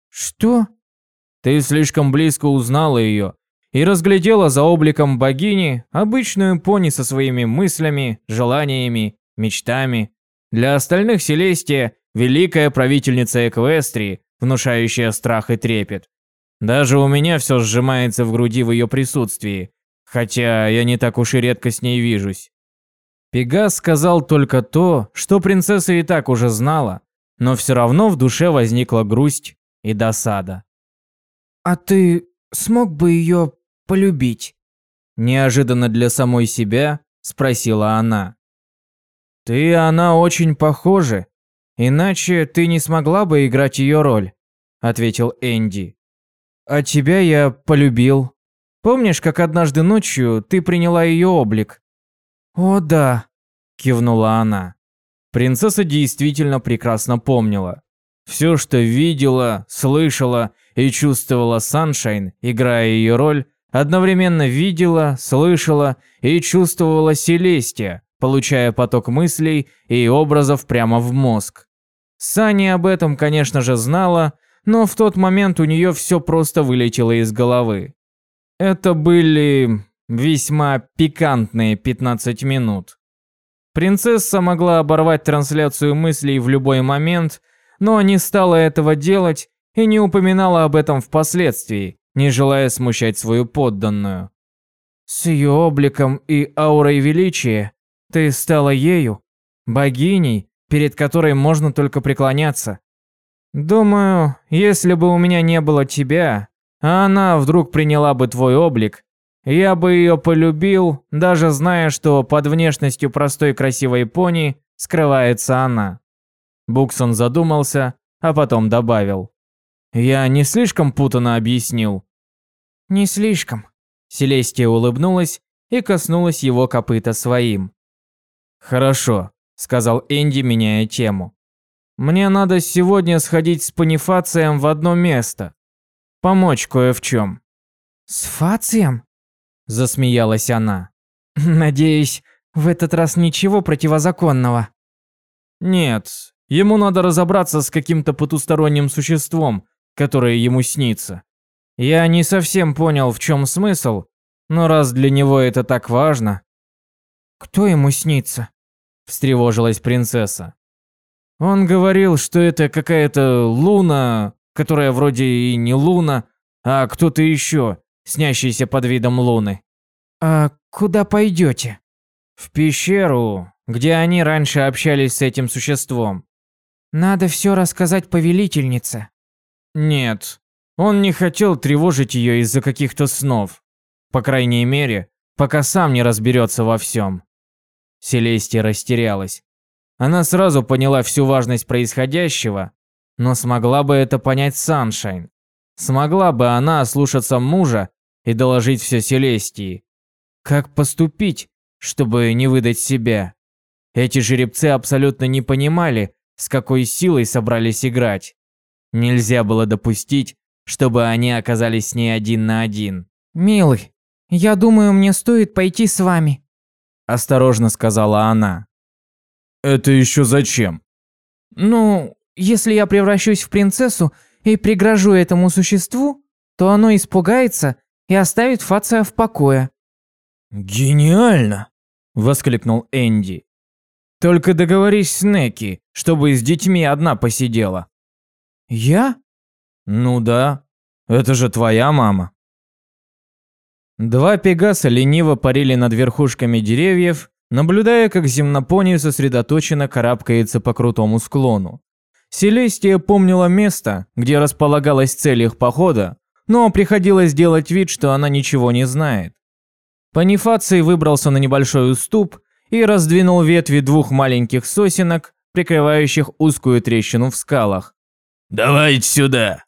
«Что?» «Ты слишком близко узнала ее и разглядела за обликом богини обычную пони со своими мыслями, желаниями, мечтами. Для остальных Селестия – великая правительница Эквестрии, внушающая страх и трепет. Даже у меня все сжимается в груди в ее присутствии, хотя я не так уж и редко с ней вижусь. Пегас сказал только то, что принцесса и так уже знала, но все равно в душе возникла грусть и досада. «А ты смог бы ее полюбить?» Неожиданно для самой себя спросила она. «Ты и она очень похожи, иначе ты не смогла бы играть ее роль», ответил Энди. «А тебя я полюбил. Помнишь, как однажды ночью ты приняла ее облик?» «О да», – кивнула она. Принцесса действительно прекрасно помнила. Все, что видела, слышала и чувствовала Саншайн, играя ее роль, одновременно видела, слышала и чувствовала Селестия, получая поток мыслей и образов прямо в мозг. Сани об этом, конечно же, знала, но в тот момент у нее все просто вылетело из головы. Это были весьма пикантные 15 минут. Принцесса могла оборвать трансляцию мыслей в любой момент, но не стала этого делать и не упоминала об этом впоследствии, не желая смущать свою подданную. С ее обликом и аурой величия ты стала ею, богиней, перед которой можно только преклоняться. Думаю, если бы у меня не было тебя, а она вдруг приняла бы твой облик, я бы ее полюбил, даже зная, что под внешностью простой красивой пони скрывается она. Буксон задумался, а потом добавил. Я не слишком путано объяснил. Не слишком. Селестия улыбнулась и коснулась его копыта своим. Хорошо, сказал Энди, меняя тему. Мне надо сегодня сходить с Панифацием в одно место. Помочь кое в чем. С Фацием? Засмеялась она. Надеюсь, в этот раз ничего противозаконного. Нет, ему надо разобраться с каким-то потусторонним существом, которое ему снится. Я не совсем понял, в чем смысл, но раз для него это так важно... Кто ему снится? Встревожилась принцесса. Он говорил, что это какая-то луна, которая вроде и не луна, а кто-то еще, снящийся под видом луны. А куда пойдете? В пещеру, где они раньше общались с этим существом. Надо все рассказать повелительнице. Нет, он не хотел тревожить ее из-за каких-то снов. По крайней мере, пока сам не разберется во всем. Селестия растерялась. Она сразу поняла всю важность происходящего, но смогла бы это понять Саншайн. Смогла бы она ослушаться мужа и доложить все Селестии. Как поступить, чтобы не выдать себя? Эти жеребцы абсолютно не понимали, с какой силой собрались играть. Нельзя было допустить, чтобы они оказались с ней один на один. «Милый, я думаю, мне стоит пойти с вами», – осторожно сказала она. Это еще зачем? Ну, если я превращусь в принцессу и пригрожу этому существу, то оно испугается и оставит Фация в покое. «Гениально!» – воскликнул Энди. «Только договорись с Неки, чтобы с детьми одна посидела». «Я?» «Ну да, это же твоя мама». Два пегаса лениво парили над верхушками деревьев, наблюдая, как земнопони сосредоточенно карабкается по крутому склону. Селестия помнила место, где располагалась цель их похода, но приходилось делать вид, что она ничего не знает. Панифаций выбрался на небольшой уступ и раздвинул ветви двух маленьких сосенок, прикрывающих узкую трещину в скалах. «Давайте сюда!» –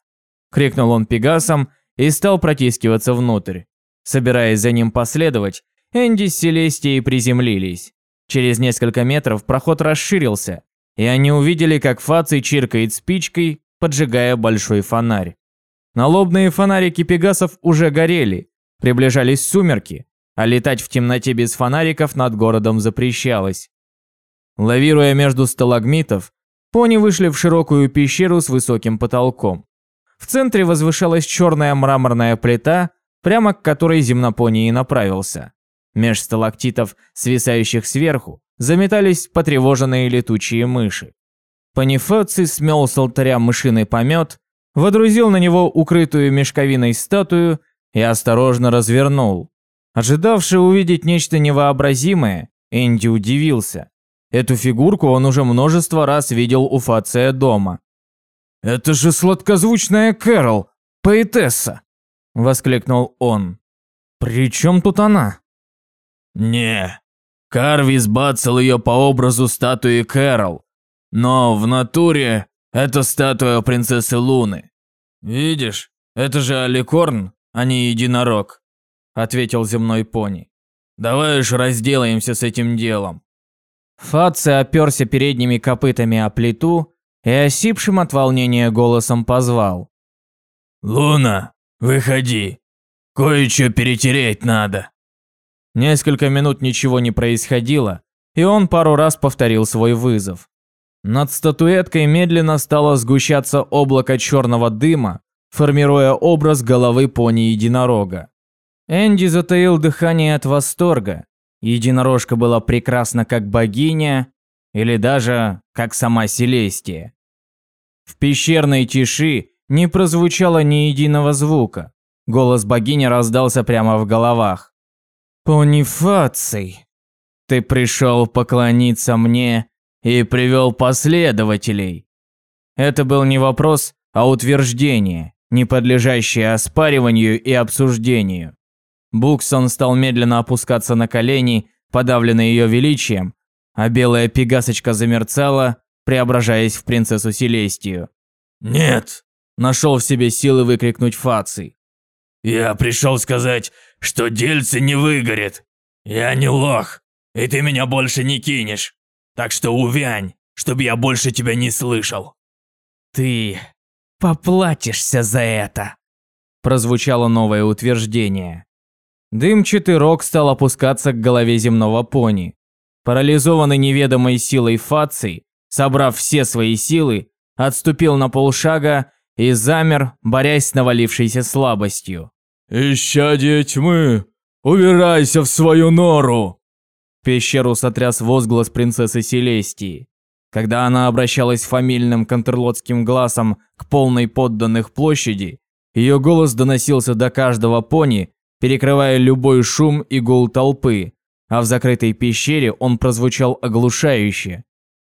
крикнул он пегасом и стал протискиваться внутрь. Собираясь за ним последовать, Энди с Селестией приземлились. Через несколько метров проход расширился, и они увидели, как Фаций чиркает спичкой, поджигая большой фонарь. Налобные фонарики пегасов уже горели, приближались сумерки, а летать в темноте без фонариков над городом запрещалось. Лавируя между сталагмитов, пони вышли в широкую пещеру с высоким потолком. В центре возвышалась черная мраморная плита, прямо к которой земнопони и направился. Меж сталактитов, свисающих сверху, заметались потревоженные летучие мыши. Панифоций смел с алтаря мышиный помет, водрузил на него укрытую мешковиной статую и осторожно развернул. Ожидавший увидеть нечто невообразимое, Энди удивился. Эту фигурку он уже множество раз видел у Фация дома. «Это же сладкозвучная Кэрол, поэтесса!» – воскликнул он. «При чем тут она?» «Не, Карви сбацал ее по образу статуи Кэрол, но в натуре это статуя принцессы Луны. Видишь, это же аликорн, а не единорог», – ответил земной пони. «Давай уж разделаемся с этим делом». Фаци оперся передними копытами о плиту и осипшим от волнения голосом позвал. «Луна, выходи, кое-что перетереть надо». Несколько минут ничего не происходило, и он пару раз повторил свой вызов. Над статуэткой медленно стало сгущаться облако черного дыма, формируя образ головы пони-единорога. Энди затаил дыхание от восторга. Единорожка была прекрасна как богиня, или даже как сама Селестия. В пещерной тиши не прозвучало ни единого звука. Голос богини раздался прямо в головах. Понифаций, ты пришел поклониться мне и привел последователей. Это был не вопрос, а утверждение, не подлежащее оспариванию и обсуждению. Буксон стал медленно опускаться на колени, подавленный ее величием, а белая пегасочка замерцала, преображаясь в принцессу Селестию. «Нет!» – нашел в себе силы выкрикнуть Фаций. «Я пришел сказать, что дельце не выгорит. Я не лох, и ты меня больше не кинешь. Так что увянь, чтобы я больше тебя не слышал». «Ты поплатишься за это», – прозвучало новое утверждение. Дымчатый рог стал опускаться к голове земного пони. Парализованный неведомой силой Фаций, собрав все свои силы, отступил на полшага и замер, борясь с навалившейся слабостью. «Исчадие тьмы, убирайся в свою нору!» Пещеру сотряс возглас принцессы Селестии. Когда она обращалась фамильным контрлотским глазом к полной подданных площади, ее голос доносился до каждого пони, перекрывая любой шум и гул толпы, а в закрытой пещере он прозвучал оглушающе.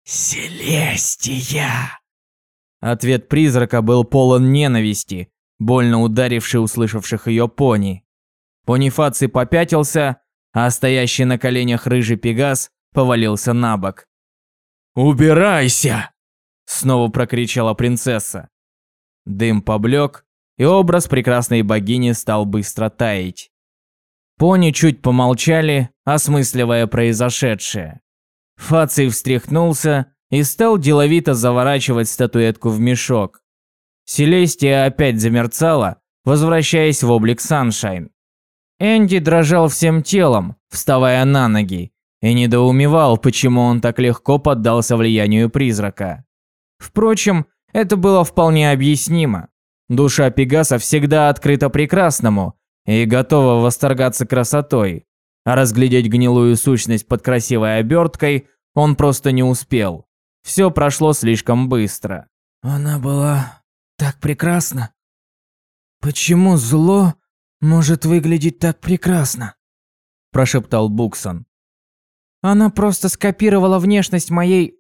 «Селестия!» Ответ призрака был полон ненависти, больно ударивший услышавших ее пони. Понифаций попятился, а стоящий на коленях рыжий пегас повалился на бок. «Убирайся!» – снова прокричала принцесса. Дым поблек, и образ прекрасной богини стал быстро таять. Пони чуть помолчали, осмысливая произошедшее. Фаций встряхнулся и стал деловито заворачивать статуэтку в мешок. Селестия опять замерцала, возвращаясь в облик Саншайн. Энди дрожал всем телом, вставая на ноги, и недоумевал, почему он так легко поддался влиянию призрака. Впрочем, это было вполне объяснимо. Душа Пегаса всегда открыта прекрасному и готова восторгаться красотой, а разглядеть гнилую сущность под красивой оберткой он просто не успел. Все прошло слишком быстро. Она была так прекрасна. Почему зло может выглядеть так прекрасно? Прошептал Буксон. Она просто скопировала внешность моей...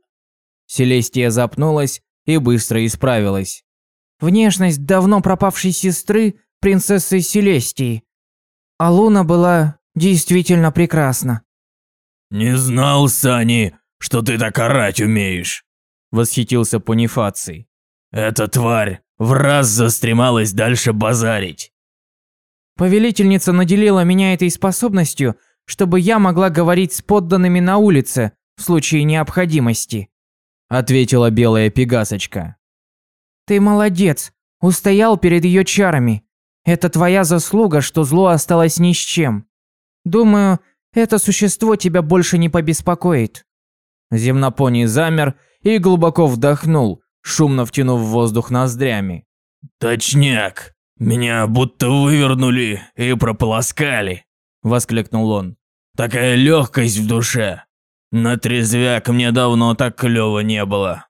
Селестия запнулась и быстро исправилась. Внешность давно пропавшей сестры, принцессы Селестии. А Луна была действительно прекрасна. «Не знал, Сани, что ты так орать умеешь», – восхитился Понифаций. «Эта тварь в раз застремалась дальше базарить». Повелительница наделила меня этой способностью, чтобы я могла говорить с подданными на улице в случае необходимости», – ответила белая пегасочка. «Ты молодец, устоял перед ее чарами. Это твоя заслуга, что зло осталось ни с чем. Думаю, это существо тебя больше не побеспокоит». Земнопоний замер и глубоко вдохнул, шумно втянув воздух ноздрями. «Точняк! Меня будто вывернули и прополоскали!» – воскликнул он. «Такая легкость в душе! На трезвяк мне давно так клёво не было!»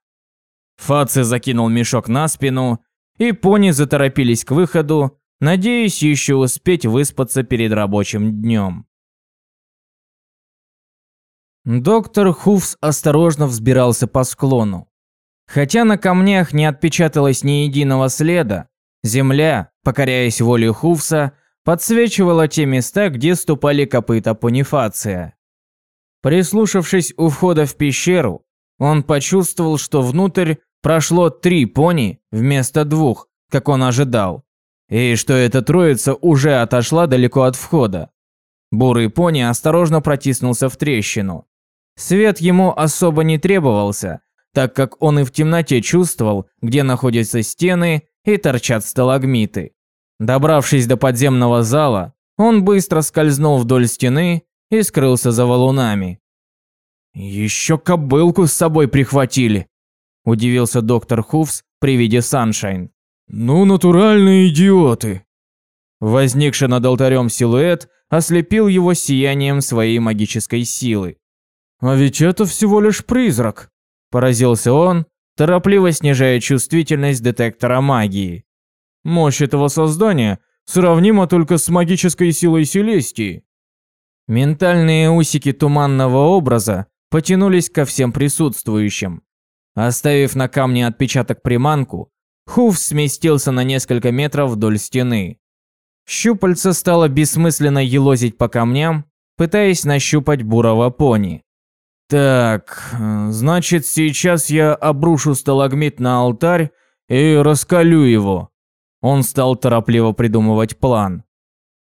Фаци закинул мешок на спину, и пони заторопились к выходу, надеясь еще успеть выспаться перед рабочим днем. Доктор Хуфс осторожно взбирался по склону. Хотя на камнях не отпечаталось ни единого следа, земля, покоряясь воле Хуфса, подсвечивала те места, где ступали копыта Понифация. Прислушавшись у входа в пещеру, он почувствовал, что внутрь прошло три пони вместо двух, как он ожидал, и что эта троица уже отошла далеко от входа. Бурый пони осторожно протиснулся в трещину. Свет ему особо не требовался, так как он и в темноте чувствовал, где находятся стены и торчат сталагмиты. Добравшись до подземного зала, он быстро скользнул вдоль стены и скрылся за валунами. «Еще кобылку с собой прихватили», – удивился доктор Хувс при виде Саншайн. «Ну, натуральные идиоты!» Возникший над алтарем силуэт ослепил его сиянием своей магической силы. «А ведь это всего лишь призрак», – поразился он, торопливо снижая чувствительность детектора магии. «Мощь этого создания сравнима только с магической силой Селестии». Ментальные усики туманного образа потянулись ко всем присутствующим. Оставив на камне отпечаток приманку, Хуф сместился на несколько метров вдоль стены. Щупальца стало бессмысленно елозить по камням, пытаясь нащупать бурого пони. Так, значит, сейчас я обрушу сталагмит на алтарь и раскалю его. Он стал торопливо придумывать план.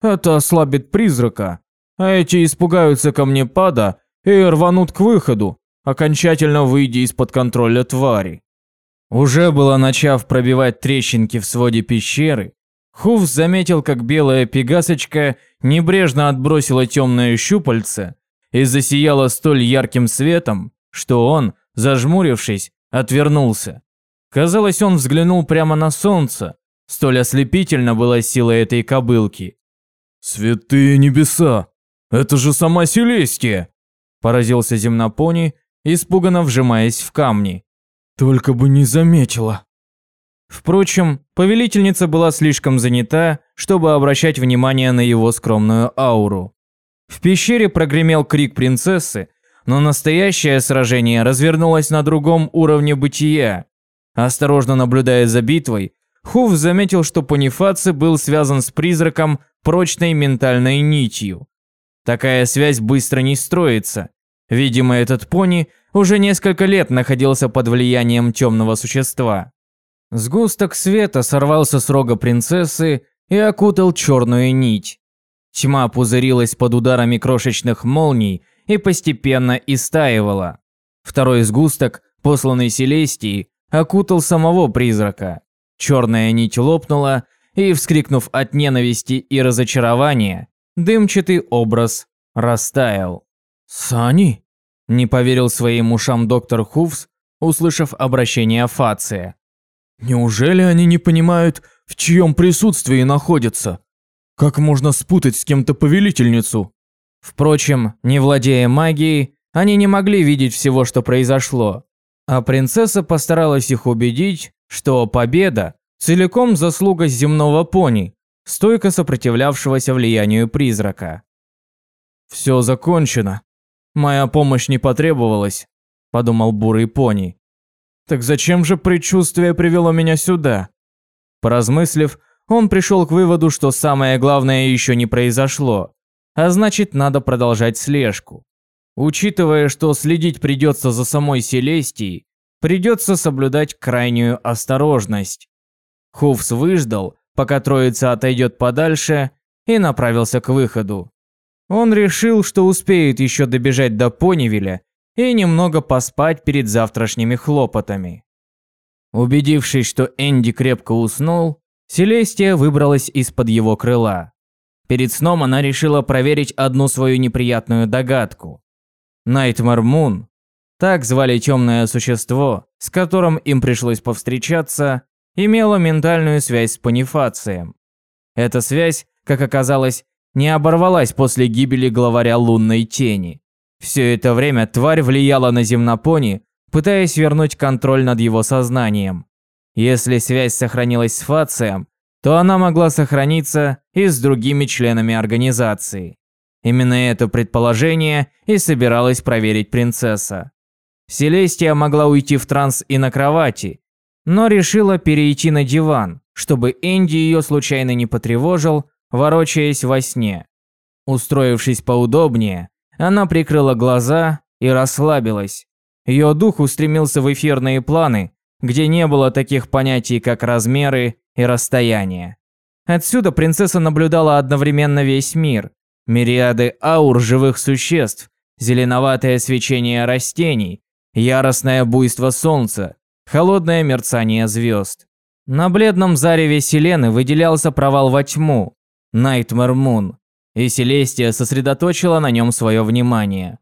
Это ослабит призрака, а эти испугаются камнепада и рванут к выходу, окончательно выйдя из-под контроля твари. Уже было начав пробивать трещинки в своде пещеры, Хуф заметил, как белая пегасочка небрежно отбросила темное щупальце и засияла столь ярким светом, что он, зажмурившись, отвернулся. Казалось, он взглянул прямо на солнце, столь ослепительно была сила этой кобылки. «Святые небеса! Это же сама Селестия!» Поразился земнопони, испуганно вжимаясь в камни. «Только бы не заметила!» Впрочем, повелительница была слишком занята, чтобы обращать внимание на его скромную ауру. В пещере прогремел крик принцессы, но настоящее сражение развернулось на другом уровне бытия. Осторожно наблюдая за битвой, Хуф заметил, что Понифаци был связан с призраком прочной ментальной нитью. Такая связь быстро не строится. Видимо, этот пони уже несколько лет находился под влиянием темного существа. Сгусток света сорвался с рога принцессы и окутал черную нить. Тьма пузырилась под ударами крошечных молний и постепенно истаивала. Второй сгусток, посланный Селестией, окутал самого призрака. Черная нить лопнула, и, вскрикнув от ненависти и разочарования, дымчатый образ растаял. «Сани?» – не поверил своим ушам доктор Хувс, услышав обращение Фация. Неужели они не понимают, в чьем присутствии находятся? Как можно спутать с кем-то повелительницу? Впрочем, не владея магией, они не могли видеть всего, что произошло. А принцесса постаралась их убедить, что победа целиком заслуга земного пони, стойко сопротивлявшегося влиянию призрака. «Все закончено. Моя помощь не потребовалась», – подумал бурый пони. «Так зачем же предчувствие привело меня сюда?» Поразмыслив, он пришел к выводу, что самое главное еще не произошло, а значит, надо продолжать слежку. Учитывая, что следить придется за самой Селестией, придется соблюдать крайнюю осторожность. Хувс выждал, пока троица отойдет подальше, и направился к выходу. Он решил, что успеет еще добежать до Понивиля и немного поспать перед завтрашними хлопотами. Убедившись, что Энди крепко уснул, Селестия выбралась из-под его крыла. Перед сном она решила проверить одну свою неприятную догадку. Найтмар Мун, так звали темное существо, с которым им пришлось повстречаться, имело ментальную связь с Панифацием. Эта связь, как оказалось, не оборвалась после гибели главаря лунной тени. Все это время тварь влияла на земнопони, пытаясь вернуть контроль над его сознанием. Если связь сохранилась с Фацием, то она могла сохраниться и с другими членами организации. Именно это предположение и собиралась проверить принцесса. Селестия могла уйти в транс и на кровати, но решила перейти на диван, чтобы Энди ее случайно не потревожил, ворочаясь во сне. Устроившись поудобнее, она прикрыла глаза и расслабилась. Ее дух устремился в эфирные планы, где не было таких понятий, как размеры и расстояние. Отсюда принцесса наблюдала одновременно весь мир, мириады аур живых существ, зеленоватое свечение растений, яростное буйство солнца, холодное мерцание звезд. На бледном зареве Селены выделялся провал во тьму, Найтмер Мун, и Селестия сосредоточила на нем свое внимание.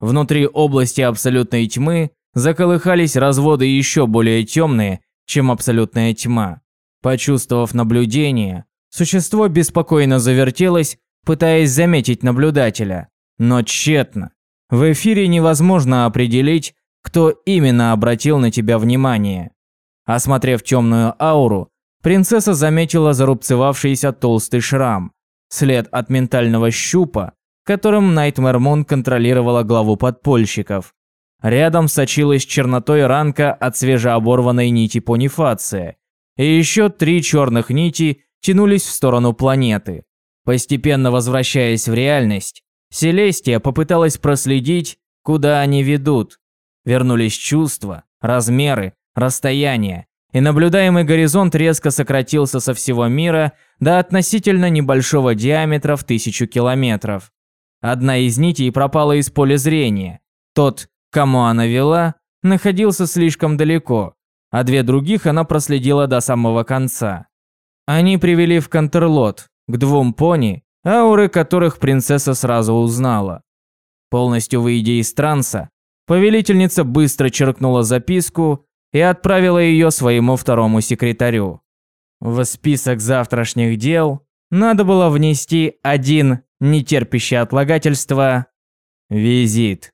Внутри области абсолютной тьмы заколыхались разводы еще более темные, чем абсолютная тьма. Почувствовав наблюдение, существо беспокойно завертелось, пытаясь заметить наблюдателя, но тщетно. В эфире невозможно определить, кто именно обратил на тебя внимание. Осмотрев темную ауру, принцесса заметила зарубцевавшийся толстый шрам, след от ментального щупа, которым Найтмэр Мун контролировала главу подпольщиков. Рядом сочилась чернотой ранка от свежеоборванной нити понифация, и еще три черных нити тянулись в сторону планеты. Постепенно возвращаясь в реальность, Селестия попыталась проследить, куда они ведут. Вернулись чувства, размеры, расстояние, и наблюдаемый горизонт резко сократился со всего мира до относительно небольшого диаметра в тысячу километров. Одна из нитей пропала из поля зрения. Тот, кому она вела, находился слишком далеко, а две других она проследила до самого конца. Они привели в Контерлот, к двум пони, ауры которых принцесса сразу узнала. Полностью выйдя из транса, повелительница быстро черкнула записку и отправила ее своему второму секретарю. В список завтрашних дел надо было внести один нетерпящий отлагательства визит.